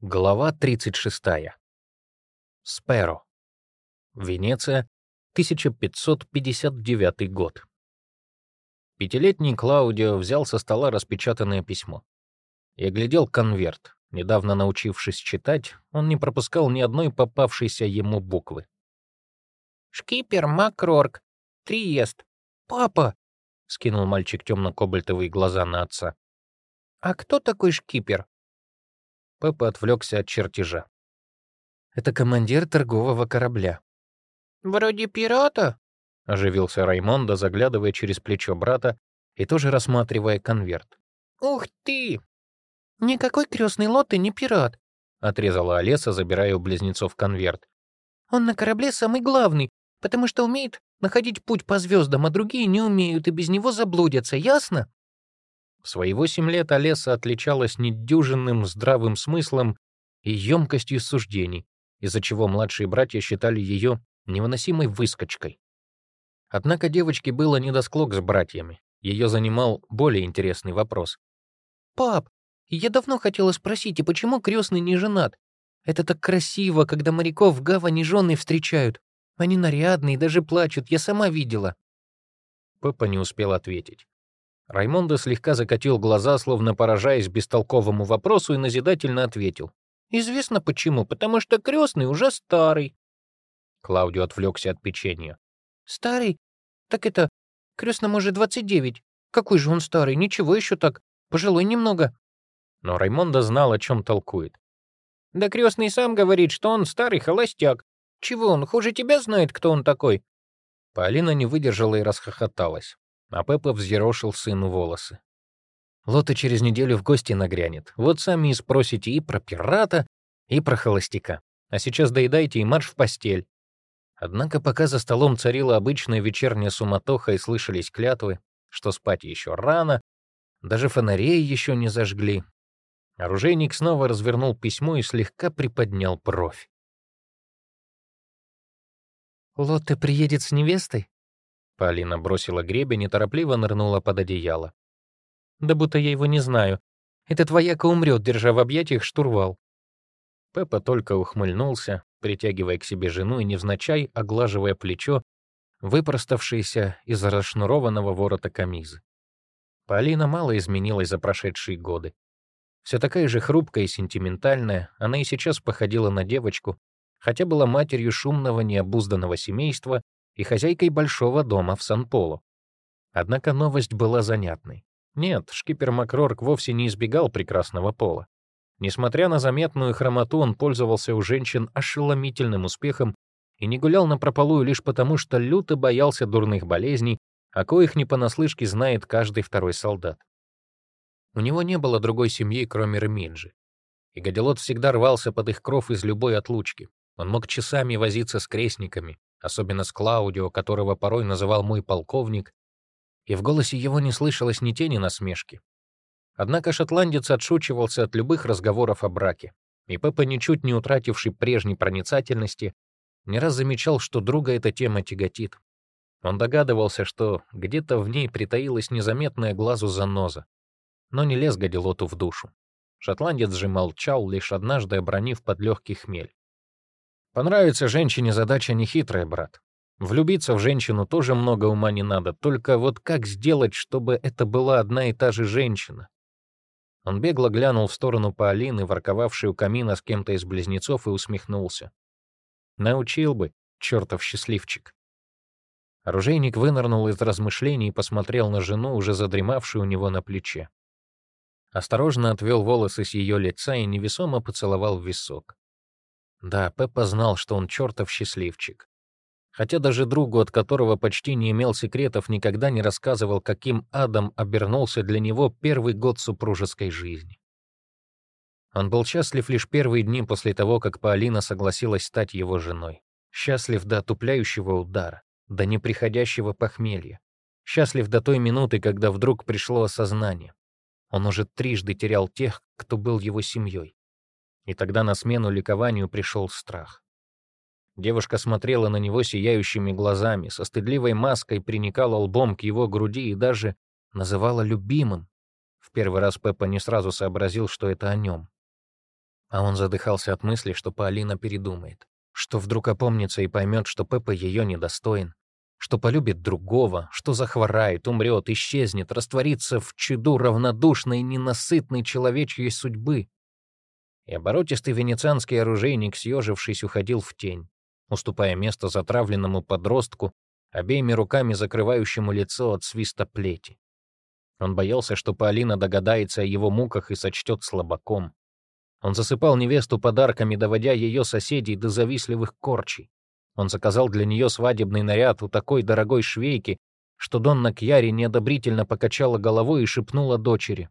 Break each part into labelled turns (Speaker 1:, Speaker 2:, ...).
Speaker 1: Глава 36. Сперо. Венеция, 1559 год. Пятилетний Клаудио взял со стола распечатанное письмо. Я глядел конверт. Недавно научившись читать, он не пропускал ни одной попавшейся ему буквы.
Speaker 2: «Шкипер Макрорг. Триест. Папа!»
Speaker 1: — скинул мальчик темно-кобальтовые глаза на отца.
Speaker 2: «А кто такой шкипер?»
Speaker 1: Пеппа отвлекся от чертежа. «Это командир торгового корабля».
Speaker 2: «Вроде пирата?»
Speaker 1: — оживился Раймондо, заглядывая через плечо брата и тоже рассматривая конверт.
Speaker 2: «Ух ты! Никакой крестный лот и не пират!»
Speaker 1: — отрезала Олеса, забирая у близнецов конверт.
Speaker 2: «Он на корабле самый главный, потому что умеет находить путь по звездам, а другие не умеют и без него заблудятся, ясно?»
Speaker 1: В свои восемь лет Олеса отличалась недюжинным здравым смыслом и емкостью суждений, из-за чего младшие братья считали ее невыносимой выскочкой. Однако девочке было недосклок с братьями. Ее занимал более интересный вопрос.
Speaker 2: «Пап, я давно хотела спросить, и почему крестный не женат? Это так красиво, когда моряков в гавани жены встречают. Они нарядные, даже плачут, я сама видела».
Speaker 1: Пеппа не успел ответить. Раймондо слегка закатил глаза, словно поражаясь бестолковому вопросу, и назидательно ответил.
Speaker 2: «Известно почему, потому что крестный уже старый».
Speaker 1: Клаудио отвлекся от печенья.
Speaker 2: «Старый? Так это, крестному уже 29. Какой же он старый, ничего еще так, пожилой немного».
Speaker 1: Но Раймондо знал, о чем толкует.
Speaker 2: «Да крестный сам говорит, что он старый холостяк. Чего он, хуже тебя знает, кто он такой?»
Speaker 1: Полина не выдержала и расхохоталась а Пеппа взъерошил сыну волосы. Лота через неделю в гости нагрянет. Вот сами и спросите и про пирата, и про холостяка. А сейчас доедайте и марш в постель. Однако пока за столом царила обычная вечерняя суматоха и слышались клятвы, что спать еще рано, даже фонарей еще не зажгли, оружейник снова развернул письмо и слегка приподнял бровь.
Speaker 2: «Лотте приедет с невестой?»
Speaker 1: Полина бросила гребень и торопливо нырнула под одеяло.
Speaker 2: «Да будто я его не знаю. Этот вояка умрет, держа в объятиях штурвал».
Speaker 1: Пеппа только ухмыльнулся, притягивая к себе жену и невзначай оглаживая плечо, выпроставшееся из расшнурованного ворота камизы. Полина мало изменилась за прошедшие годы. Все такая же хрупкая и сентиментальная, она и сейчас походила на девочку, хотя была матерью шумного необузданного семейства и хозяйкой большого дома в Сан-Поло. Однако новость была занятной. Нет, шкипер Макрорк вовсе не избегал прекрасного пола. Несмотря на заметную хромоту, он пользовался у женщин ошеломительным успехом и не гулял на прополую лишь потому, что люто боялся дурных болезней, о коих не понаслышке знает каждый второй солдат. У него не было другой семьи, кроме Реминджи. И Гадилот всегда рвался под их кров из любой отлучки. Он мог часами возиться с крестниками, особенно с Клаудио, которого порой называл мой полковник, и в голосе его не слышалось ни тени насмешки. Однако шотландец отшучивался от любых разговоров о браке, и Пеппа, ничуть не утративший прежней проницательности, не раз замечал, что друга эта тема тяготит. Он догадывался, что где-то в ней притаилась незаметная глазу заноза, но не лез Гадилоту в душу. Шотландец же молчал, лишь однажды обронив под легкий хмель. Понравится женщине задача нехитрая, брат. Влюбиться в женщину тоже много ума не надо, только вот как сделать, чтобы это была одна и та же женщина? Он бегло глянул в сторону Полины, ворковавшей у камина с кем-то из близнецов, и усмехнулся. Научил бы, чертов счастливчик. Оружейник вынырнул из размышлений и посмотрел на жену, уже задремавшую у него на плече. Осторожно отвел волосы с ее лица и невесомо поцеловал в висок. Да, Пеппа знал, что он чертов счастливчик. Хотя даже другу, от которого почти не имел секретов, никогда не рассказывал, каким адом обернулся для него первый год супружеской жизни. Он был счастлив лишь первые дни после того, как Паолина согласилась стать его женой. Счастлив до отупляющего удара, до неприходящего похмелья. Счастлив до той минуты, когда вдруг пришло осознание. Он уже трижды терял тех, кто был его семьей. И тогда на смену ликованию пришел страх. Девушка смотрела на него сияющими глазами, со стыдливой маской приникала лбом к его груди и даже называла любимым. В первый раз Пеппа не сразу сообразил, что это о нем. А он задыхался от мысли, что Полина передумает, что вдруг опомнится и поймет, что Пеппа ее недостоин, что полюбит другого, что захворает, умрет, исчезнет, растворится в чуду равнодушной, ненасытной человечьей судьбы. И оборотистый венецианский оружейник, съежившись, уходил в тень, уступая место затравленному подростку, обеими руками закрывающему лицо от свиста плети. Он боялся, что Полина догадается о его муках и сочтет слабаком. Он засыпал невесту подарками, доводя ее соседей до завистливых корчей. Он заказал для нее свадебный наряд у такой дорогой швейки, что Донна Кьяри неодобрительно покачала головой и шепнула дочери.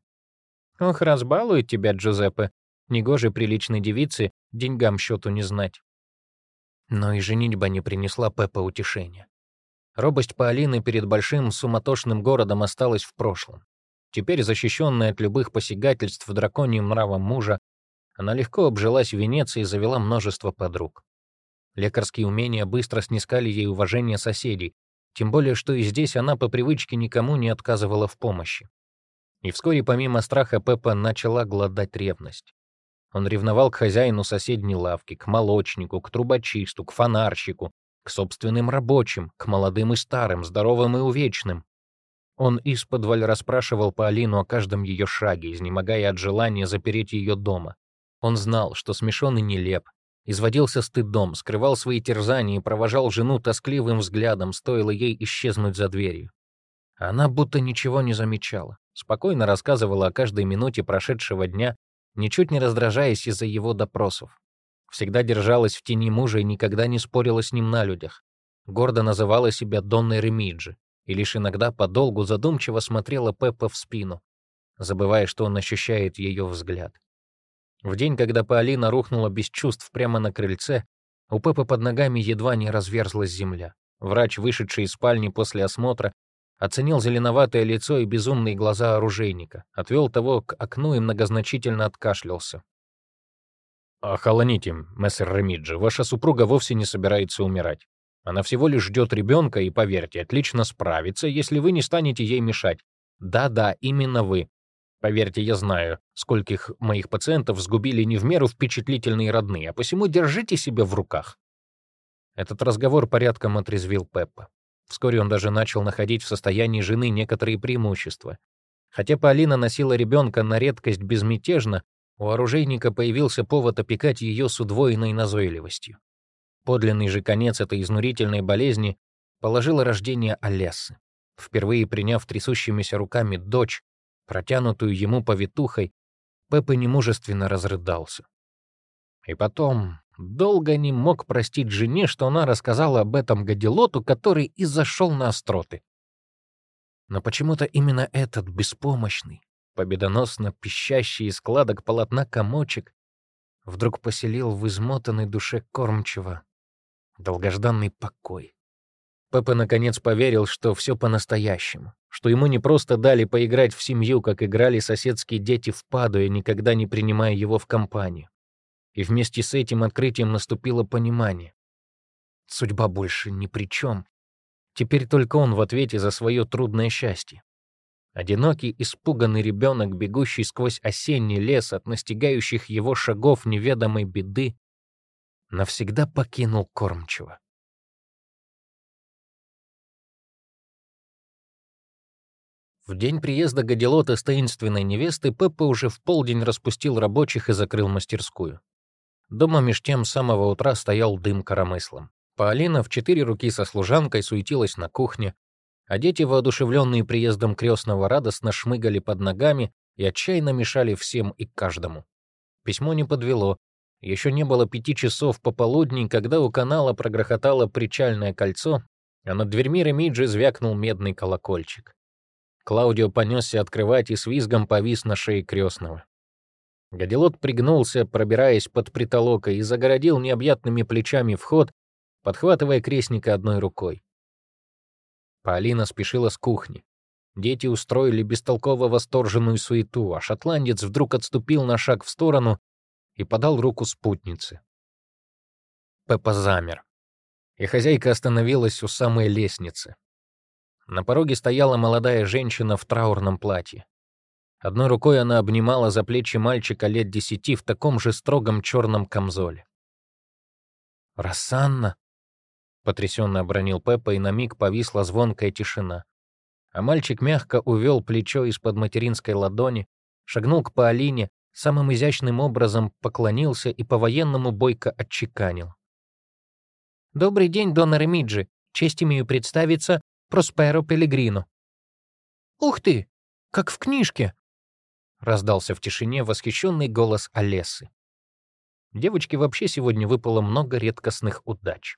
Speaker 1: «Ох, разбалует тебя Джузеппе. Негоже приличной девице деньгам счету не знать». Но и женитьба не принесла Пеппа утешения. Робость Паолины перед большим суматошным городом осталась в прошлом. Теперь, защищенная от любых посягательств драконьим нравом мужа, она легко обжилась в Венеции и завела множество подруг. Лекарские умения быстро снискали ей уважение соседей, тем более, что и здесь она по привычке никому не отказывала в помощи. И вскоре, помимо страха, Пеппа начала глодать ревность. Он ревновал к хозяину соседней лавки, к молочнику, к трубочисту, к фонарщику, к собственным рабочим, к молодым и старым, здоровым и увечным. Он исподволь расспрашивал Полину о каждом ее шаге, изнемогая от желания запереть ее дома. Он знал, что смешон и нелеп, изводился стыдом, скрывал свои терзания и провожал жену тоскливым взглядом, стоило ей исчезнуть за дверью. Она будто ничего не замечала, спокойно рассказывала о каждой минуте прошедшего дня, ничуть не раздражаясь из-за его допросов. Всегда держалась в тени мужа и никогда не спорила с ним на людях. Гордо называла себя Донной Ремиджи и лишь иногда подолгу задумчиво смотрела Пеппа в спину, забывая, что он ощущает ее взгляд. В день, когда Паолина рухнула без чувств прямо на крыльце, у Пеппы под ногами едва не разверзлась земля. Врач, вышедший из спальни после осмотра, оценил зеленоватое лицо и безумные глаза оружейника, отвел того к окну и многозначительно откашлялся. «Охолоните, мессер Ремиджи, ваша супруга вовсе не собирается умирать. Она всего лишь ждет ребенка и, поверьте, отлично справится, если вы не станете ей мешать. Да-да, именно вы. Поверьте, я знаю, скольких моих пациентов сгубили не в меру впечатлительные родные, а посему держите себя в руках». Этот разговор порядком отрезвил Пеппа. Вскоре он даже начал находить в состоянии жены некоторые преимущества. Хотя Полина носила ребенка на редкость безмятежно, у оружейника появился повод опекать ее с удвоенной назойливостью. Подлинный же конец этой изнурительной болезни положило рождение Олессы. Впервые приняв трясущимися руками дочь, протянутую ему повитухой, Пеппа немужественно разрыдался. И потом долго не мог простить жене, что она рассказала об этом гадилоту, который и зашел на остроты. Но почему-то именно этот беспомощный, победоносно пищащий из складок полотна комочек, вдруг поселил в измотанной душе кормчего долгожданный покой. Пеппа наконец поверил, что все по-настоящему, что ему не просто дали поиграть в семью, как играли соседские дети в Падуе, никогда не принимая его в компанию. И вместе с этим открытием наступило понимание. Судьба больше ни при чем. Теперь только он в ответе за свое трудное счастье. Одинокий, испуганный ребенок, бегущий сквозь осенний лес от настигающих его шагов неведомой беды, навсегда покинул кормчего. В день приезда Гадилота с таинственной невесты Пеппа уже в полдень распустил рабочих и закрыл мастерскую. Дома меж тем с самого утра стоял дым коромыслом. Паолина в четыре руки со служанкой суетилась на кухне, а дети, воодушевленные приездом крестного, радостно шмыгали под ногами и отчаянно мешали всем и каждому. Письмо не подвело. Еще не было пяти часов пополудни, когда у канала прогрохотало причальное кольцо, а над дверьми Ремиджи звякнул медный колокольчик. Клаудио понесся открывать и с визгом повис на шее крестного. Гадилот пригнулся, пробираясь под притолокой, и загородил необъятными плечами вход, подхватывая крестника одной рукой. Полина спешила с кухни. Дети устроили бестолково восторженную суету, а шотландец вдруг отступил на шаг в сторону и подал руку спутнице. Пеппа замер, и хозяйка остановилась у самой лестницы. На пороге стояла молодая женщина в траурном платье. Одной рукой она обнимала за плечи мальчика лет десяти в таком же строгом черном камзоле. «Рассанна!» — потрясенно обронил Пеппа, и на миг повисла звонкая тишина. А мальчик мягко увел плечо из-под материнской ладони, шагнул к Паолине, самым изящным образом поклонился и по-военному бойко отчеканил. «Добрый день, Донна Ремиджи. Честь имею представиться Просперо Пелегрино». «Ух ты! Как в книжке!» — раздался в тишине восхищенный голос Олесы. Девочке вообще сегодня выпало много редкостных удач.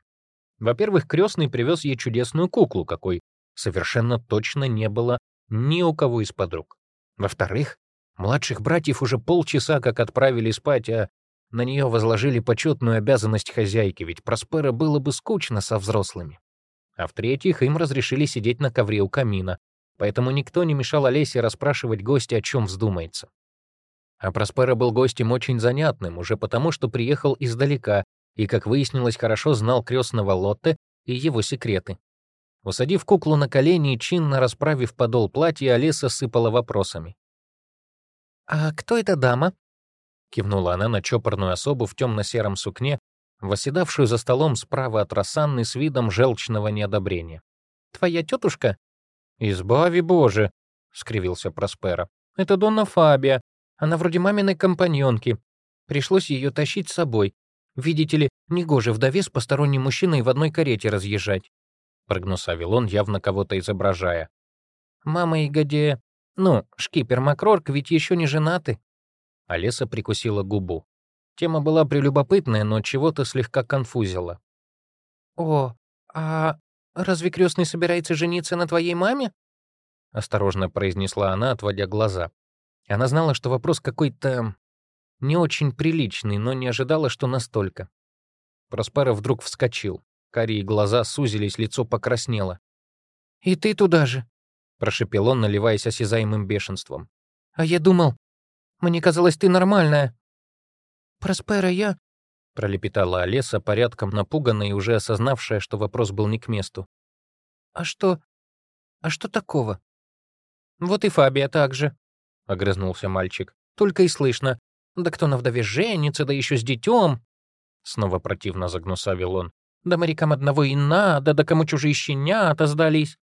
Speaker 1: Во-первых, крестный привез ей чудесную куклу, какой совершенно точно не было ни у кого из подруг. Во-вторых, младших братьев уже полчаса как отправили спать, а на нее возложили почетную обязанность хозяйки, ведь Проспера было бы скучно со взрослыми. А в-третьих, им разрешили сидеть на ковре у камина, поэтому никто не мешал Олесе расспрашивать гостя, о чем вздумается. А Проспера был гостем очень занятным, уже потому, что приехал издалека и, как выяснилось, хорошо знал крестного Лотте и его секреты. Усадив куклу на колени и чинно расправив подол платья, Олеса сыпала вопросами. «А кто эта дама?» — кивнула она на чопорную особу в темно-сером сукне, восседавшую за столом справа от Рассанны с видом желчного неодобрения. «Твоя тетушка?» «Избави Боже!» — скривился Проспера. «Это Донна Фабия. Она вроде маминой компаньонки. Пришлось ее тащить с собой. Видите ли, негоже вдове с посторонним мужчиной в одной карете разъезжать», — прогнусавил он, явно кого-то изображая. «Мама и Гаде... Ну, шкипер Макрорк ведь еще не женаты». Олеса прикусила губу. Тема была прелюбопытная, но чего-то слегка конфузила. «О, а разве крестный собирается жениться на твоей маме?» — осторожно произнесла она, отводя глаза. Она знала, что вопрос какой-то не очень приличный, но не ожидала, что настолько. Проспера вдруг вскочил. Карие глаза сузились, лицо покраснело. «И ты туда же?» — прошепел он, наливаясь осязаемым бешенством. «А я думал, мне казалось, ты нормальная». «Проспера, я...» — пролепетала Олеса, порядком напуганная и уже осознавшая, что вопрос был не к месту. «А что... а что такого?» «Вот и Фабия также», — огрызнулся мальчик. «Только и слышно. Да кто на вдове женится, да еще с детем!» Снова противно загнусавил он. «Да морякам одного и надо, да кому чужие щенята сдались!»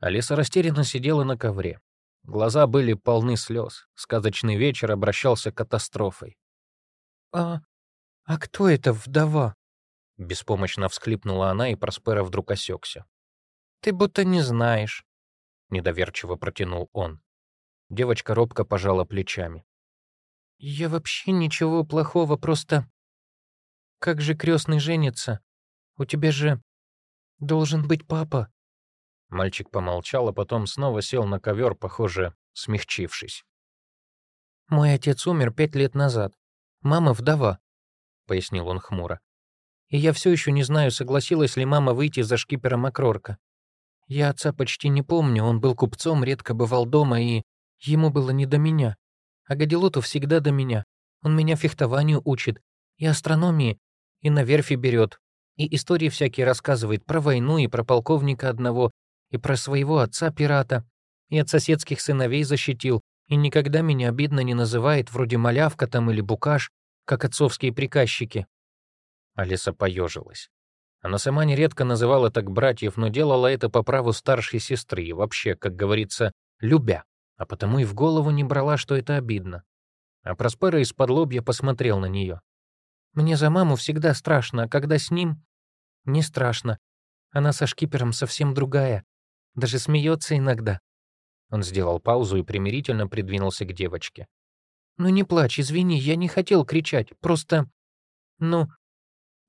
Speaker 1: Алиса растерянно сидела на ковре. Глаза были полны слез. Сказочный вечер обращался катастрофой. «А... а кто эта вдова?» Беспомощно всхлипнула она, и Проспера вдруг осекся. «Ты будто не знаешь», — недоверчиво протянул он. Девочка робко пожала плечами. «Я вообще ничего плохого, просто... Как же крестный женится? У тебя же должен быть папа». Мальчик помолчал, а потом снова сел на ковер, похоже, смягчившись. «Мой отец умер пять лет назад. Мама вдова», — пояснил он хмуро. «И я все еще не знаю, согласилась ли мама выйти за шкипера Макрорка. Я отца почти не помню, он был купцом, редко бывал дома, и ему было не до меня. А Гадилоту всегда до меня. Он меня фехтованию учит, и астрономии, и на верфи берет, и истории всякие рассказывает про войну и про полковника одного, и про своего отца-пирата, и от соседских сыновей защитил, и никогда меня обидно не называет, вроде малявка там или букаш, как отцовские приказчики». Алиса поежилась. Она сама нередко называла так братьев, но делала это по праву старшей сестры и вообще, как говорится, любя, а потому и в голову не брала, что это обидно. А Проспера из-под лобья посмотрел на нее. «Мне за маму всегда страшно, а когда с ним...» «Не страшно. Она со шкипером совсем другая. Даже смеется иногда». Он сделал паузу и примирительно придвинулся к девочке. «Ну не плачь, извини, я не хотел кричать, просто... Ну...»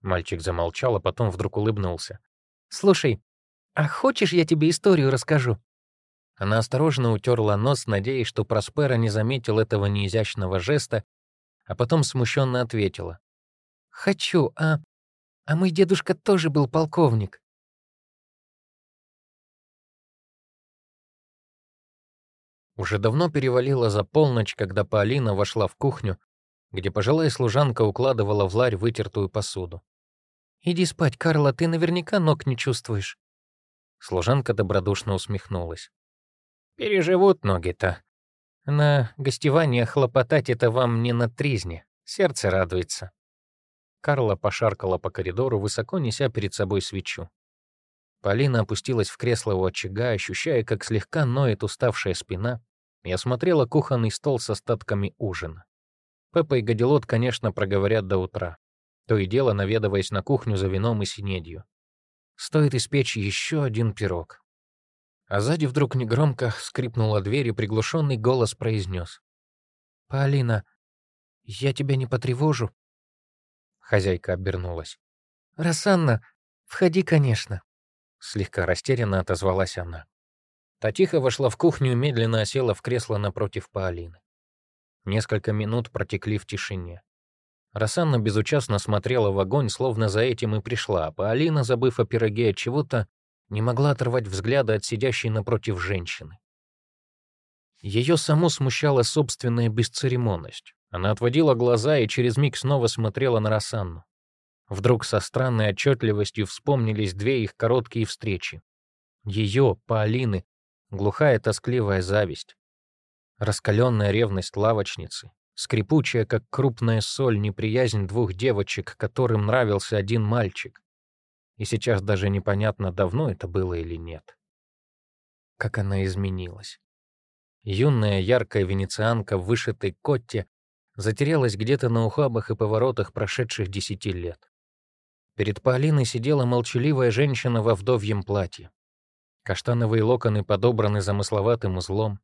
Speaker 1: Мальчик замолчал, а потом вдруг улыбнулся. «Слушай, а хочешь, я тебе историю расскажу?» Она осторожно утерла нос, надеясь, что Проспера не заметил этого неизящного жеста, а потом смущенно ответила. «Хочу, а... А мой дедушка тоже был полковник. Уже давно перевалило за полночь, когда Полина вошла в кухню, где пожилая служанка укладывала в ларь вытертую посуду. «Иди спать, Карла, ты наверняка ног не чувствуешь». Служанка добродушно усмехнулась. «Переживут ноги-то. На гостевание хлопотать это вам не на тризне. Сердце радуется. Карла пошаркала по коридору, высоко неся перед собой свечу. Полина опустилась в кресло у очага, ощущая, как слегка ноет уставшая спина, и осмотрела кухонный стол с остатками ужина. Пеппа и Гадилот, конечно, проговорят до утра, то и дело наведываясь на кухню за вином и синедью. Стоит испечь еще один пирог. А сзади вдруг негромко скрипнула дверь, и приглушенный голос произнес.
Speaker 2: «Полина, я тебя не потревожу?»
Speaker 1: Хозяйка обернулась.
Speaker 2: «Рассанна, входи, конечно».
Speaker 1: Слегка растерянно отозвалась она. Та тихо вошла в кухню и медленно осела в кресло напротив Паолины. Несколько минут протекли в тишине. Рассанна безучастно смотрела в огонь, словно за этим и пришла, а Паолина, забыв о пироге от чего-то, не могла оторвать взгляда от сидящей напротив женщины. Ее саму смущала собственная бесцеремонность. Она отводила глаза и через миг снова смотрела на Рассанну. Вдруг со странной отчетливостью вспомнились две их короткие встречи. Ее, Полины, глухая тоскливая зависть, раскаленная ревность лавочницы, скрипучая, как крупная соль, неприязнь двух девочек, которым нравился один мальчик. И сейчас даже непонятно, давно это было или нет. Как она изменилась. Юная яркая венецианка в вышитой котте затерялась где-то на ухабах и поворотах прошедших десяти лет. Перед Полиной сидела молчаливая женщина во вдовьем платье. Каштановые локоны подобраны замысловатым узлом.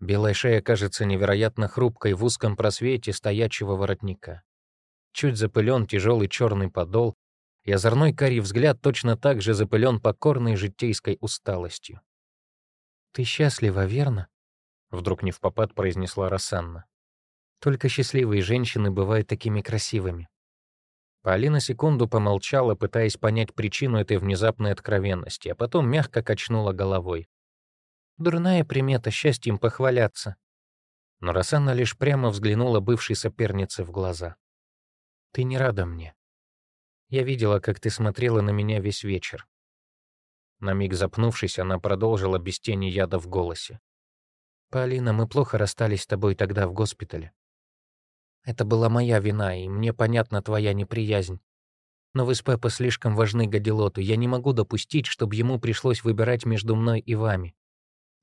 Speaker 1: Белая шея кажется невероятно хрупкой в узком просвете стоячего воротника. Чуть запылен тяжелый черный подол, и озорной карий взгляд точно так же запылен покорной житейской усталостью.
Speaker 2: «Ты счастлива, верно?»
Speaker 1: — вдруг не в попад произнесла Рассанна.
Speaker 2: «Только счастливые женщины бывают такими красивыми.
Speaker 1: Полина секунду помолчала, пытаясь понять причину этой внезапной откровенности, а потом мягко качнула головой.
Speaker 2: «Дурная примета счастьем похваляться».
Speaker 1: Но Рассанна лишь прямо взглянула бывшей сопернице в глаза. «Ты не рада мне. Я видела, как ты смотрела на меня весь вечер». На миг запнувшись, она продолжила без тени яда в голосе.
Speaker 2: «Полина, мы плохо расстались с тобой тогда в госпитале. Это была моя вина, и мне понятна твоя неприязнь. Но вы с Пеппо слишком важны Гадилоту. Я не могу допустить, чтобы ему пришлось выбирать между мной и вами.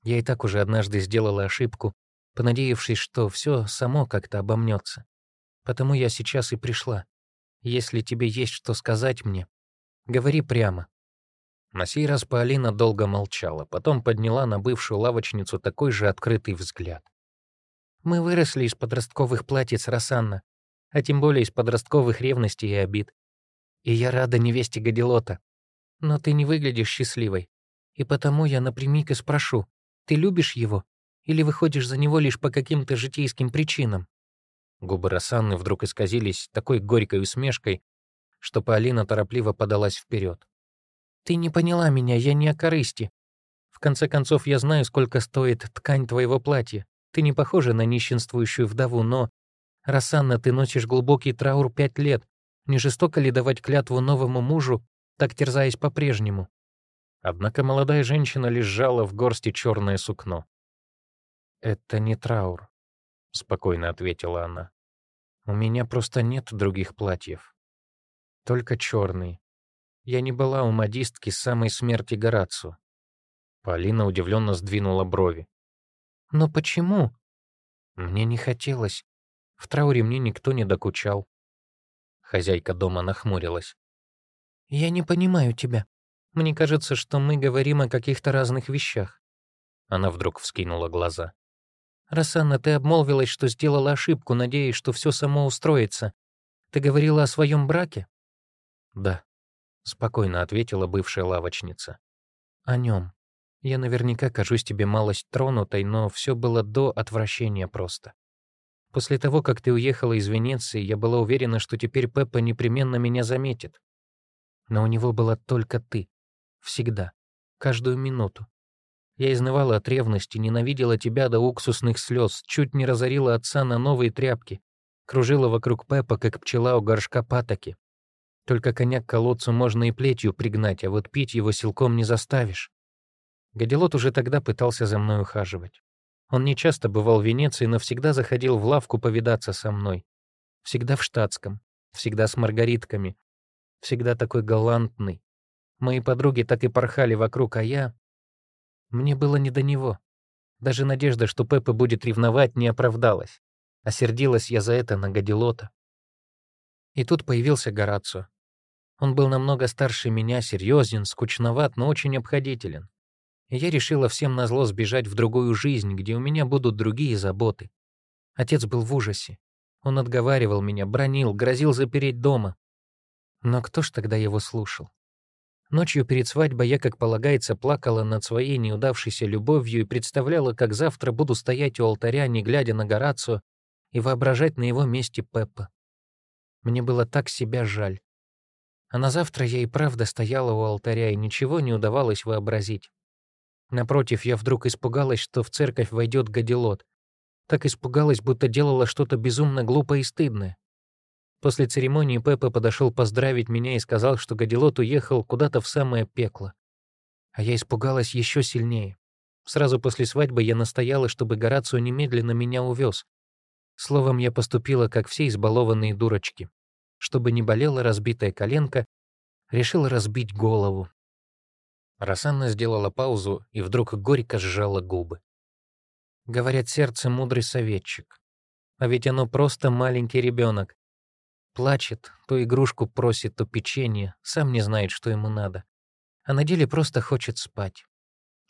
Speaker 2: Я и так уже однажды сделала ошибку, понадеявшись, что все само как-то обомнется. Потому я сейчас и пришла. Если тебе есть что сказать мне, говори прямо».
Speaker 1: На сей раз Полина долго молчала, потом подняла на бывшую лавочницу такой же открытый взгляд.
Speaker 2: Мы выросли из подростковых платьиц Рассанна, а тем более из подростковых ревностей и обид. И я рада невесте Гадилота. Но ты не выглядишь счастливой. И потому я напрямик и спрошу, ты любишь его? Или выходишь за него лишь по каким-то житейским причинам?»
Speaker 1: Губы Рассанны вдруг исказились такой горькой усмешкой, что Полина торопливо подалась вперед.
Speaker 2: «Ты не поняла меня, я не о корысти. В конце концов, я знаю, сколько стоит ткань твоего платья. Ты не похожа на нищенствующую вдову, но... Рассанна, ты носишь глубокий траур пять лет. Не жестоко ли давать клятву новому мужу, так терзаясь по-прежнему?»
Speaker 1: Однако молодая женщина лишь сжала в горсти черное сукно. «Это не траур», — спокойно ответила она. «У меня просто нет других платьев. Только черные. Я не была у модистки самой смерти Горацу». Полина удивленно сдвинула брови.
Speaker 2: «Но почему?»
Speaker 1: «Мне не хотелось. В трауре мне никто не докучал». Хозяйка дома нахмурилась.
Speaker 2: «Я не понимаю тебя. Мне кажется, что мы говорим о каких-то разных вещах».
Speaker 1: Она вдруг вскинула глаза.
Speaker 2: «Рассанна, ты обмолвилась, что сделала ошибку, надеясь, что все само устроится. Ты говорила о своем браке?»
Speaker 1: «Да», — спокойно ответила бывшая лавочница.
Speaker 2: «О нем. Я наверняка кажусь тебе малость тронутой, но все было до отвращения просто. После того, как ты уехала из Венеции, я была уверена, что теперь Пеппа непременно меня заметит. Но у него была только ты. Всегда. Каждую минуту. Я изнывала от ревности, ненавидела тебя до уксусных слез, чуть не разорила отца на новые тряпки, кружила вокруг Пеппа, как пчела у горшка патоки. Только коня к колодцу можно и плетью пригнать, а вот пить его силком не заставишь. Гадилот уже тогда пытался за мной ухаживать. Он не часто бывал в Венеции, но всегда заходил в лавку повидаться со мной. Всегда в штатском, всегда с маргаритками, всегда такой галантный. Мои подруги так и порхали вокруг, а я... Мне было не до него. Даже надежда, что Пеппа будет ревновать, не оправдалась. Осердилась я за это на Гадилота. И тут появился Горацио. Он был намного старше меня, серьезен, скучноват, но очень обходителен. Я решила всем назло сбежать в другую жизнь, где у меня будут другие заботы. Отец был в ужасе. Он отговаривал меня, бронил, грозил запереть дома. Но кто ж тогда его слушал? Ночью перед свадьбой я, как полагается, плакала над своей неудавшейся любовью и представляла, как завтра буду стоять у алтаря, не глядя на Горацио, и воображать на его месте Пеппа. Мне было так себя жаль. А на завтра я и правда стояла у алтаря, и ничего не удавалось вообразить. Напротив, я вдруг испугалась, что в церковь войдет гадилот. Так испугалась, будто делала что-то безумно глупое и стыдное. После церемонии Пеппа подошел поздравить меня и сказал, что гадилот уехал куда-то в самое пекло. А я испугалась еще сильнее. Сразу после свадьбы я настояла, чтобы Горацио немедленно меня увез. Словом, я поступила, как все избалованные дурочки чтобы не болела разбитая коленка, решил разбить голову. Рассанна сделала паузу и вдруг горько сжала губы. Говорят, сердце — мудрый советчик. А ведь оно просто маленький ребенок. Плачет, то игрушку просит, то печенье, сам не знает, что ему надо. А на деле просто хочет спать.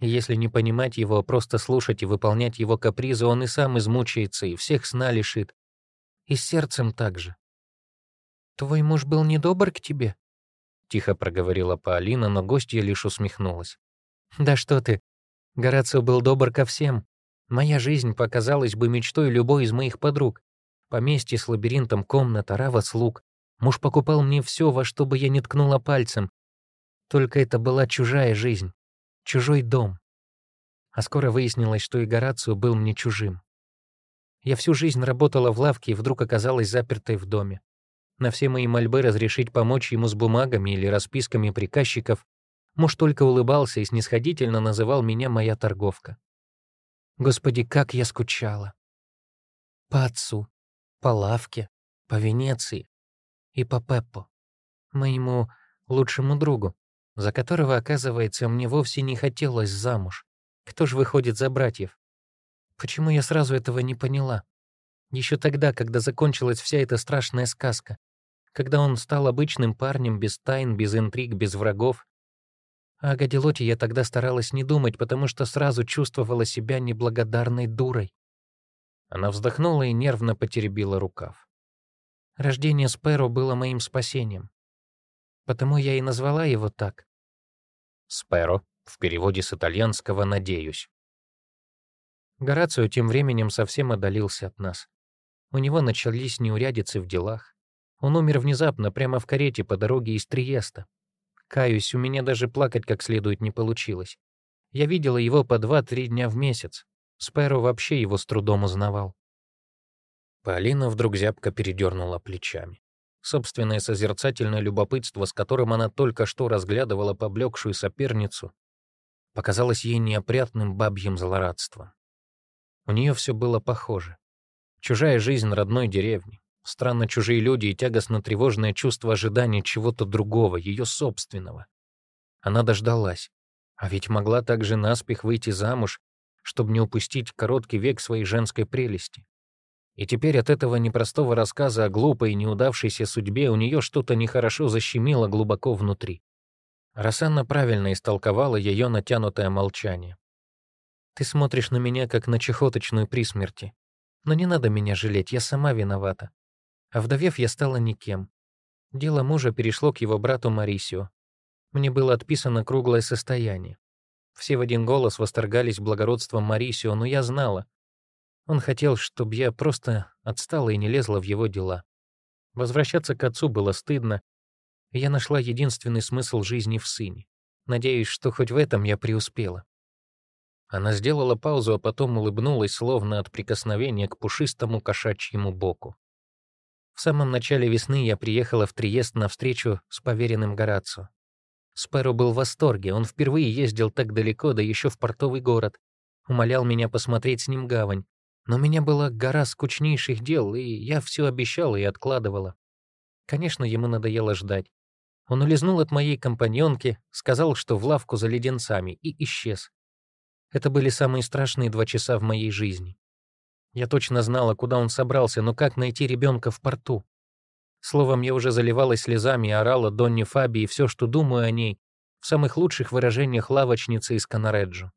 Speaker 2: И если не понимать его, а просто слушать и выполнять его капризы, он и сам измучается, и всех сна лишит. И с сердцем так же. «Твой муж был недобр к тебе?» — тихо проговорила Паолина, но гостья лишь усмехнулась. «Да что ты! Горацио был добр ко всем. Моя жизнь показалась бы мечтой любой из моих подруг. Поместье с лабиринтом, комната, рава слуг. Муж покупал мне все, во что бы я не ткнула пальцем. Только это была чужая жизнь, чужой дом. А скоро выяснилось, что и Горацио был мне чужим. Я всю жизнь работала в лавке и вдруг оказалась запертой в доме. На все мои мольбы разрешить помочь ему с бумагами или расписками приказчиков муж только улыбался и снисходительно называл меня моя торговка. Господи, как я скучала. По отцу, по лавке, по Венеции и по Пеппо, моему лучшему другу, за которого, оказывается, мне вовсе не хотелось замуж. Кто ж выходит за братьев? Почему я сразу этого не поняла? Еще тогда, когда закончилась вся эта страшная сказка, когда он стал обычным парнем без тайн, без интриг, без врагов. А о Гадилоте я тогда старалась не думать, потому что сразу чувствовала себя неблагодарной дурой. Она вздохнула и нервно потеребила рукав. Рождение Сперо было моим спасением. Потому я и назвала его так. Сперо, в переводе с итальянского «надеюсь». Горацио тем временем совсем отдалился от нас. У него начались неурядицы в делах. Он умер внезапно, прямо в карете по дороге из Триеста. Каюсь, у меня даже плакать как следует не получилось. Я видела его по два-три дня в месяц. Спэро вообще его с трудом узнавал. Полина вдруг зябко передернула плечами. Собственное созерцательное любопытство, с которым она только что разглядывала поблекшую соперницу, показалось ей неопрятным бабьим злорадством. У нее все было похоже. Чужая жизнь родной деревни, странно чужие люди и тягостно-тревожное чувство ожидания чего-то другого, ее собственного. Она дождалась. А ведь могла также наспех выйти замуж, чтобы не упустить короткий век своей женской прелести. И теперь от этого непростого рассказа о глупой и неудавшейся судьбе у нее что-то нехорошо защемило глубоко внутри. Рассанна правильно истолковала ее натянутое молчание. «Ты смотришь на меня, как на чехоточную при смерти. Но не надо меня жалеть, я сама виновата. А вдовев, я стала никем. Дело мужа перешло к его брату Марисио. Мне было отписано круглое состояние. Все в один голос восторгались благородством Марисио, но я знала. Он хотел, чтобы я просто отстала и не лезла в его дела. Возвращаться к отцу было стыдно, и я нашла единственный смысл жизни в сыне. Надеюсь, что хоть в этом я преуспела. Она сделала паузу, а потом улыбнулась, словно от прикосновения к пушистому кошачьему боку. В самом начале весны я приехала в Триест на встречу с поверенным Горацио. Спэро был в восторге, он впервые ездил так далеко, да еще в портовый город. умолял меня посмотреть с ним гавань. Но у меня была гора скучнейших дел, и я все обещала и откладывала. Конечно, ему надоело ждать. Он улизнул от моей компаньонки, сказал, что в лавку за леденцами, и исчез. Это были самые страшные два часа в моей жизни. Я точно знала, куда он собрался, но как найти ребенка в порту? Словом, я уже заливалась слезами и орала Донне Фаби и все, что думаю о ней, в самых лучших выражениях лавочницы из Канареджо.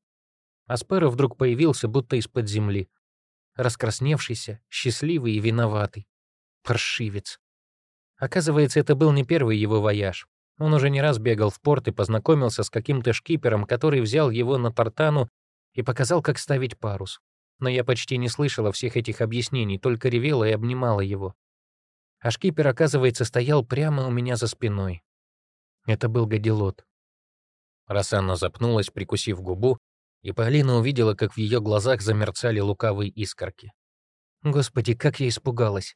Speaker 2: Аспера вдруг появился, будто из-под земли. Раскрасневшийся, счастливый и виноватый. Паршивец. Оказывается, это был не первый его вояж. Он уже не раз бегал в порт и познакомился с каким-то шкипером, который взял его на тартану и показал, как ставить парус. Но я почти не слышала всех этих объяснений, только ревела и обнимала его. А шкипер, оказывается, стоял прямо у меня за спиной. Это был гадилот. Рассанна запнулась, прикусив губу, и Полина увидела, как в ее глазах замерцали лукавые искорки. Господи, как я испугалась.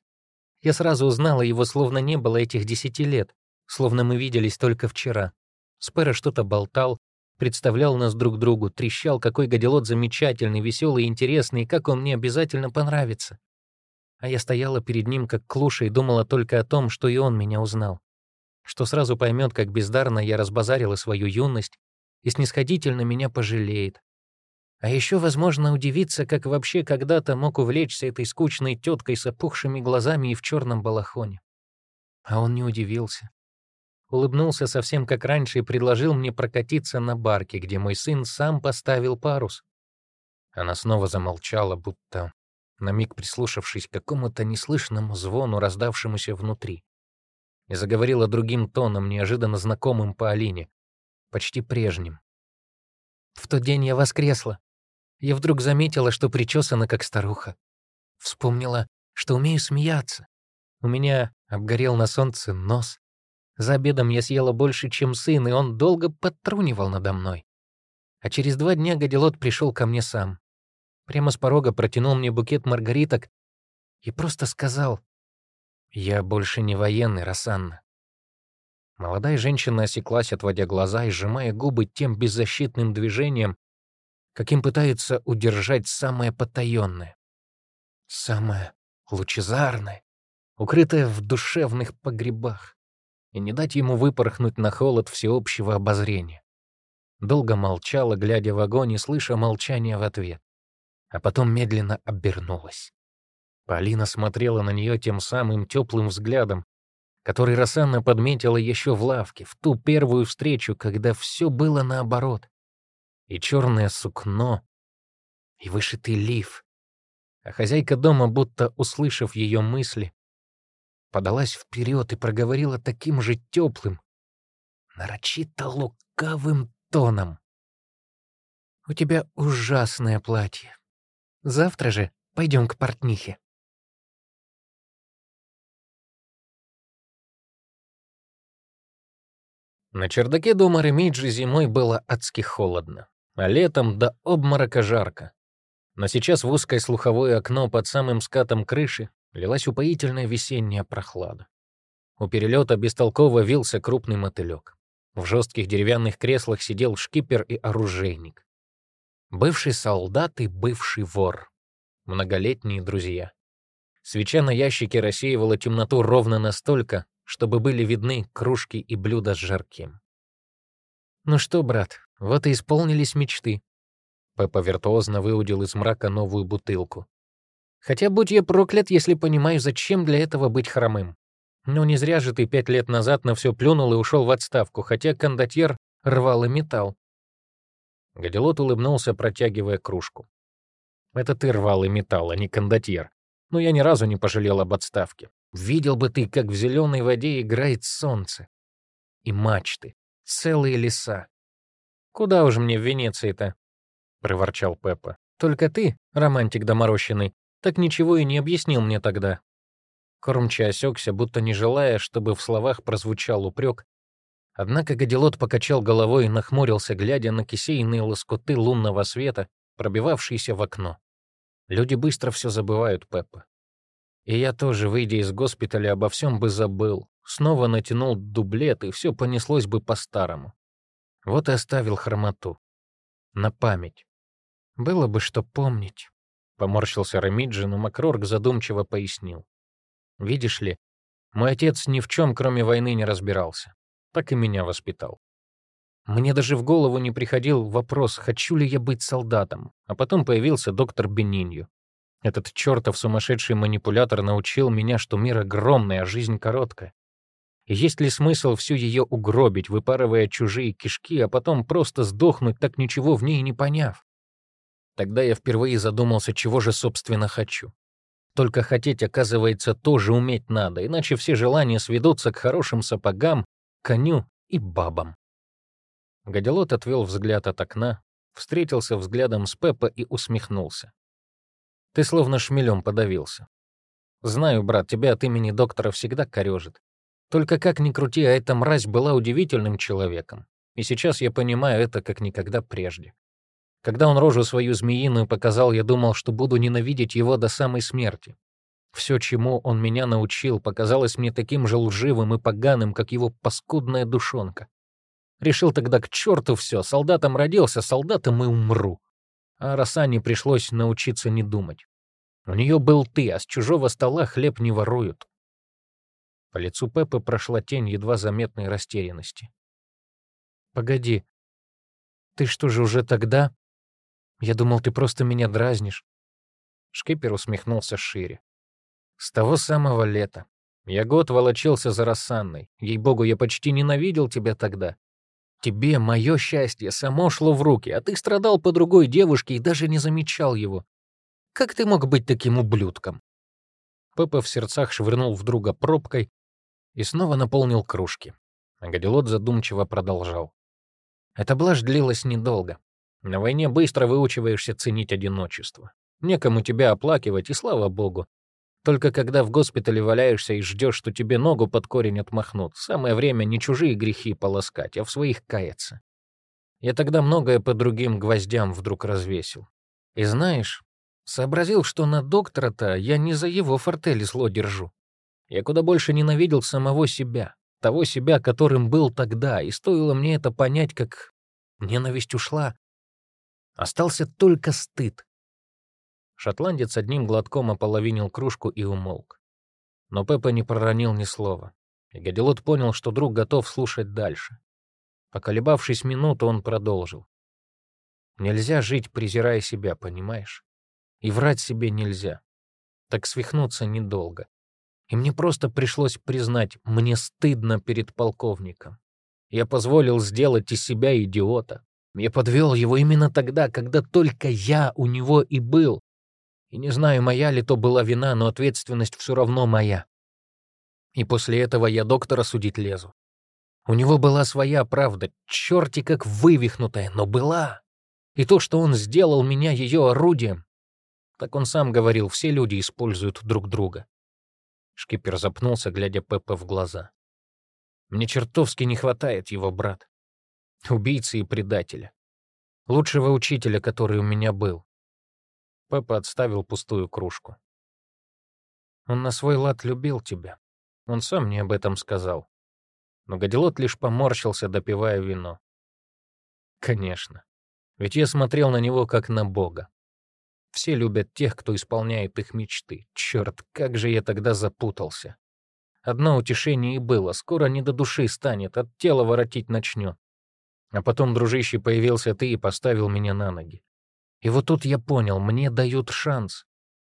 Speaker 2: Я сразу узнала его, словно не было этих десяти лет, словно мы виделись только вчера. Спера что-то болтал, представлял нас друг другу, трещал, какой гадилот замечательный, веселый и интересный, и как он мне обязательно понравится. А я стояла перед ним, как клуша, и думала только о том, что и он меня узнал. Что сразу поймет, как бездарно я разбазарила свою юность, и снисходительно меня пожалеет, а еще, возможно, удивиться, как вообще когда-то мог увлечься этой скучной теткой с опухшими глазами и в черном балахоне. А он не удивился. Улыбнулся совсем как раньше и предложил мне прокатиться на барке, где мой сын сам поставил парус. Она снова замолчала, будто на миг прислушавшись к какому-то неслышному звону, раздавшемуся внутри, и заговорила другим тоном, неожиданно знакомым по Алине, почти прежним. «В тот день я воскресла я вдруг заметила, что причесана как старуха. Вспомнила, что умею смеяться. У меня обгорел на солнце нос. За обедом я съела больше, чем сын, и он долго подтрунивал надо мной. А через два дня Гадилот пришел ко мне сам. Прямо с порога протянул мне букет маргариток и просто сказал, «Я больше не военный, Рассанна». Молодая женщина осеклась, отводя глаза и сжимая губы тем беззащитным движением, каким пытается удержать самое потаенное, самое лучезарное, укрытое в душевных погребах, и не дать ему выпорхнуть на холод всеобщего обозрения. Долго молчала, глядя в огонь и слыша молчание в ответ, а потом медленно обернулась. Полина смотрела на нее тем самым теплым взглядом, который Рассанна подметила еще в лавке, в ту первую встречу, когда все было наоборот и черное сукно, и вышитый лиф. А хозяйка дома, будто услышав ее мысли, подалась вперед и проговорила таким же теплым, нарочито лукавым тоном. «У тебя ужасное платье. Завтра же пойдем к портнихе».
Speaker 1: На чердаке дома Ремиджи зимой было адски холодно а летом до обморока жарко. Но сейчас в узкое слуховое окно под самым скатом крыши лилась упоительная весенняя прохлада. У перелета бестолково вился крупный мотылек. В жестких деревянных креслах сидел шкипер и оружейник. Бывший солдат и бывший вор. Многолетние друзья. Свеча на ящике рассеивала темноту ровно настолько, чтобы были видны кружки и блюда с жарким.
Speaker 2: «Ну что, брат, вот и исполнились мечты».
Speaker 1: Пеппа виртуозно выудил из мрака новую бутылку.
Speaker 2: «Хотя будь я проклят, если понимаю, зачем для этого быть хромым. Ну не зря же ты пять лет назад на все плюнул и ушел в отставку, хотя кондотьер рвал и металл».
Speaker 1: Гадилот улыбнулся, протягивая кружку. «Это ты рвал и металл, а не кондотьер. Но я ни разу не пожалел об отставке. Видел бы ты, как в зеленой воде играет солнце. И мачты, целые леса,
Speaker 2: «Куда уж мне в Венеции-то?» — проворчал Пеппа. «Только ты, романтик доморощенный, так ничего и не объяснил мне тогда». Кормча осекся, будто не желая, чтобы в словах прозвучал упрек. Однако Гадилот покачал головой и нахмурился, глядя на кисейные лоскуты лунного света, пробивавшиеся в окно. Люди быстро все забывают, Пеппа. И я тоже, выйдя из госпиталя, обо всем бы забыл. Снова натянул дублет, и все понеслось бы по-старому. Вот и оставил хромоту. На память. Было бы что помнить.
Speaker 1: Поморщился Рамиджи, но Макрорг задумчиво пояснил. Видишь ли, мой отец ни в чем, кроме войны, не разбирался. Так и меня воспитал. Мне даже в голову не приходил вопрос, хочу ли я быть солдатом, а потом появился доктор Бенинью. Этот чертов сумасшедший манипулятор научил меня, что мир огромный, а жизнь короткая. И есть ли смысл всю ее угробить, выпарывая чужие кишки, а потом просто сдохнуть, так ничего в ней не поняв? Тогда я впервые задумался, чего же, собственно, хочу. Только хотеть, оказывается, тоже уметь надо, иначе все желания сведутся к хорошим сапогам, коню и бабам. Гадилот отвел взгляд от окна, встретился взглядом с Пеппа и усмехнулся. «Ты словно шмелем подавился. Знаю, брат, тебя от имени доктора всегда корежит. Только как ни крути, а эта мразь была удивительным человеком. И сейчас я понимаю это как никогда прежде. Когда он рожу свою змеиную показал, я думал, что буду ненавидеть его до самой смерти. Все, чему он меня научил, показалось мне таким же лживым и поганым, как его паскудная душонка. Решил тогда к черту все, солдатом родился, солдатом и умру. А Росане пришлось научиться не думать. У нее был ты, а с чужого стола хлеб не воруют. По лицу Пеппы прошла тень едва заметной растерянности. «Погоди, ты что же уже тогда? Я думал, ты просто меня дразнишь». Шкипер усмехнулся шире. «С того самого лета. Я год волочился за Рассанной. Ей-богу, я почти ненавидел тебя тогда. Тебе мое счастье само шло в руки, а ты страдал по другой девушке и даже не замечал его. Как ты мог быть таким ублюдком?» Пеппа в сердцах швырнул в друга пробкой и снова наполнил кружки. А Гадилот задумчиво продолжал. Эта блажь длилась недолго. На войне быстро выучиваешься ценить одиночество. Некому тебя оплакивать, и слава богу. Только когда в госпитале валяешься и ждешь, что тебе ногу под корень отмахнут, самое время не чужие грехи полоскать, а в своих каяться. Я тогда многое по другим гвоздям вдруг развесил. И знаешь, сообразил, что на доктора-то я не за его фортели зло держу. Я куда больше ненавидел самого себя, того себя, которым был тогда, и стоило мне это понять, как ненависть ушла. Остался только стыд. Шотландец одним глотком ополовинил кружку и умолк. Но Пеппа не проронил ни слова, и Гадилот понял, что друг готов слушать дальше. Поколебавшись минуту, он продолжил. «Нельзя жить, презирая себя, понимаешь? И врать себе нельзя. Так свихнуться недолго. И мне просто пришлось признать, мне стыдно перед полковником. Я позволил сделать из себя идиота. Я подвел его именно тогда, когда только я у него и был, и не знаю, моя ли то была вина, но ответственность все равно моя. И после этого я доктора судить лезу. У него была своя правда, черти как вывихнутая, но была. И то, что он сделал меня ее орудием, так он сам говорил, все люди используют друг друга. Шкипер запнулся, глядя Пеппе в глаза. Мне чертовски не хватает его брат. Убийцы и предателя. Лучшего учителя, который у меня был. Пеппа отставил пустую кружку. «Он на свой лад любил тебя. Он сам мне об этом сказал». Но Гадилот лишь поморщился, допивая вино. «Конечно. Ведь я смотрел на него как на Бога. Все любят тех, кто исполняет их мечты. Черт, как же я тогда запутался. Одно утешение и было. Скоро не до души станет, от тела воротить начнет. А потом, дружище, появился ты и поставил меня на ноги. И вот тут я понял, мне дают шанс.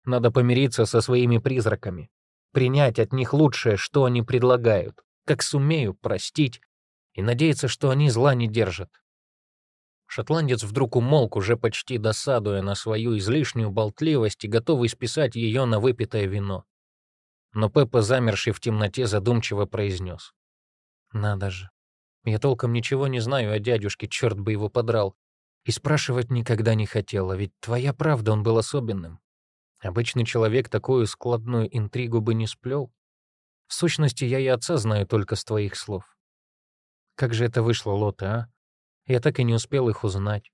Speaker 1: Надо помириться со своими призраками, принять от них лучшее, что они предлагают, как сумею простить, и надеяться, что они зла не держат. Шотландец вдруг умолк, уже почти досадуя на свою излишнюю болтливость и готовый списать ее на выпитое вино. Но Пеппа, замерший в темноте, задумчиво произнес. «Надо же. Я толком ничего не знаю о дядюшке, черт бы его подрал. И спрашивать никогда не хотела, ведь твоя правда, он был особенным. Обычный человек такую складную интригу бы не сплел. В сущности, я и отца знаю только с твоих слов. Как же это вышло, Лота, а? Я так и не успел их узнать.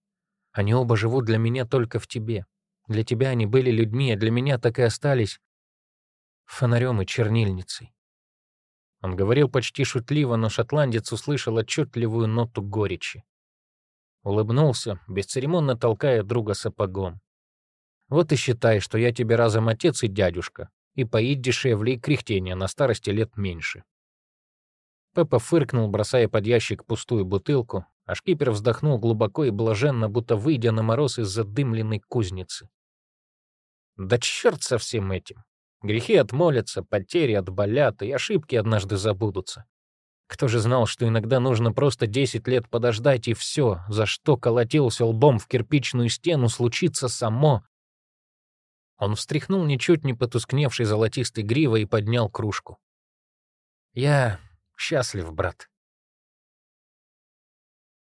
Speaker 1: Они оба живут для меня только в тебе. Для тебя они были людьми, а для меня так и остались фонарем и чернильницей. Он говорил почти шутливо, но шотландец услышал отчетливую ноту горечи. улыбнулся, бесцеремонно толкая друга сапогом. «Вот и считай, что я тебе разом отец и дядюшка, и поить дешевле, и кряхтения на старости лет меньше». Пеппа фыркнул, бросая под ящик пустую бутылку, а шкипер вздохнул глубоко и блаженно, будто выйдя на мороз из задымленной кузницы. «Да черт со всем этим! Грехи отмолятся, потери отболят, и ошибки однажды забудутся. Кто же знал, что иногда нужно просто 10 лет подождать, и все, за что колотился лбом в кирпичную стену, случится само?» Он встряхнул ничуть не потускневшей золотистой гривой и поднял кружку. «Я счастлив, брат.